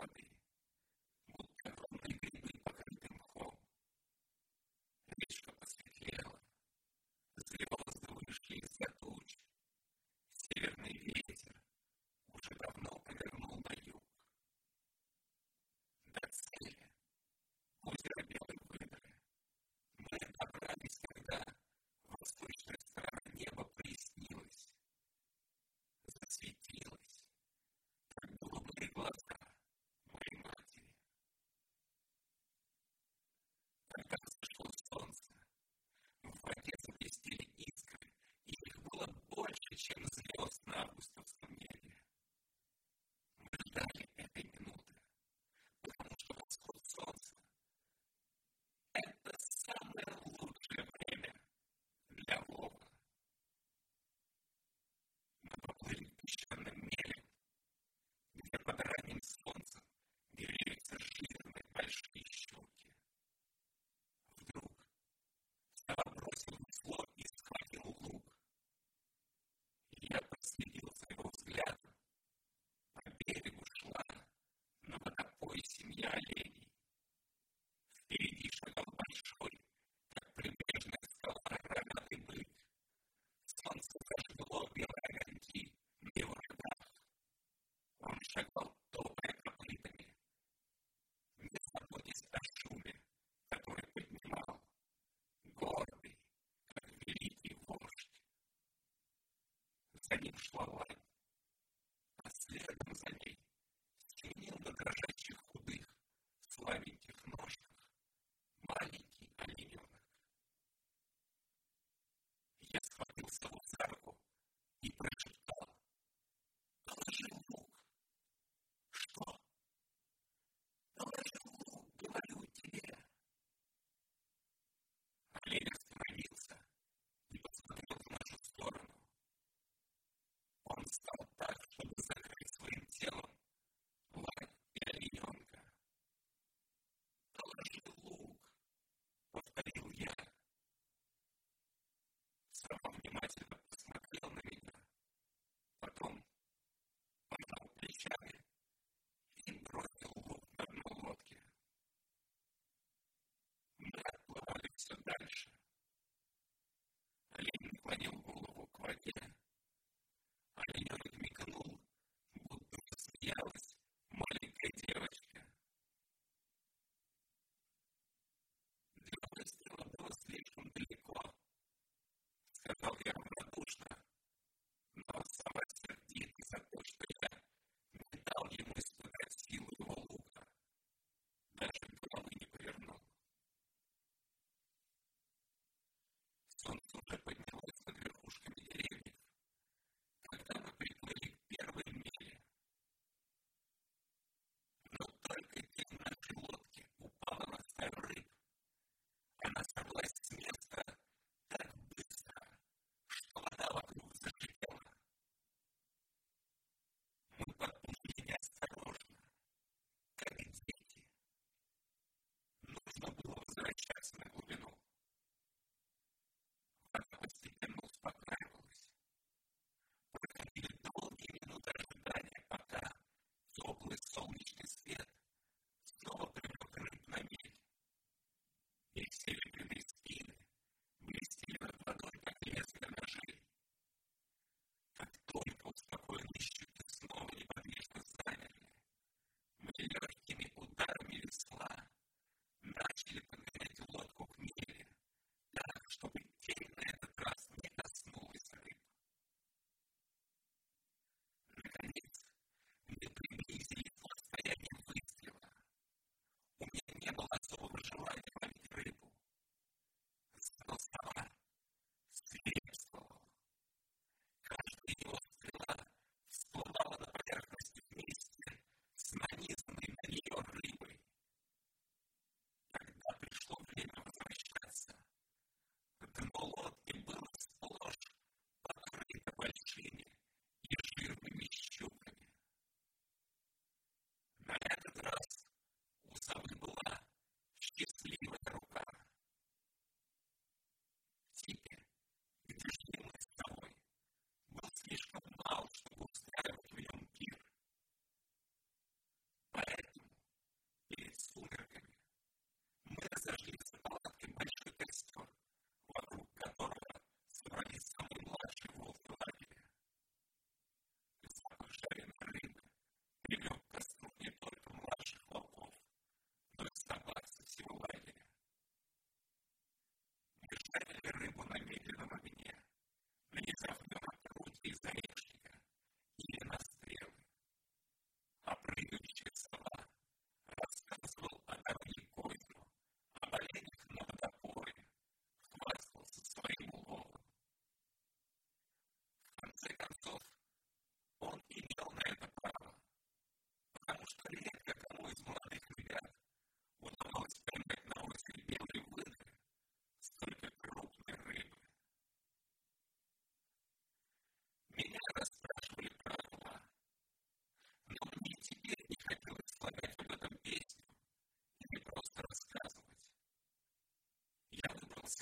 study see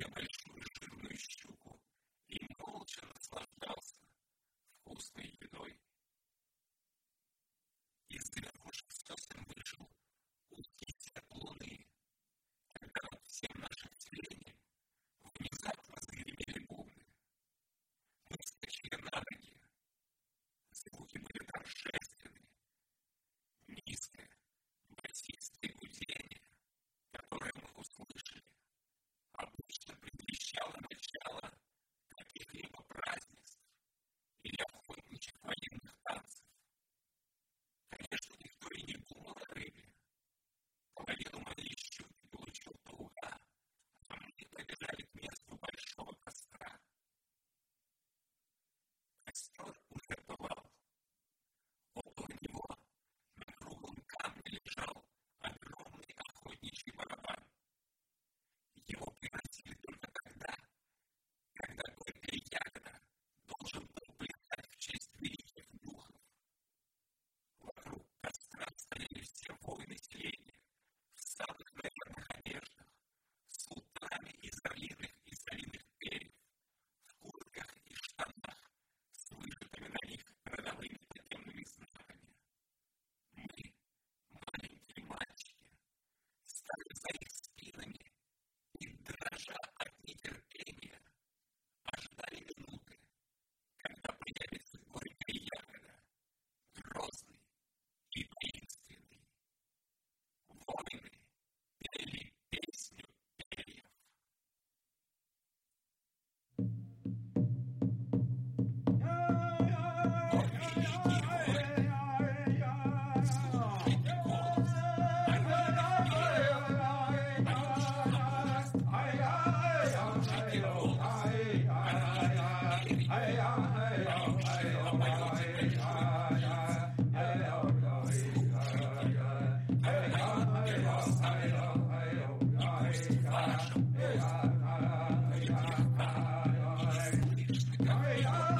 Yeah, Hey,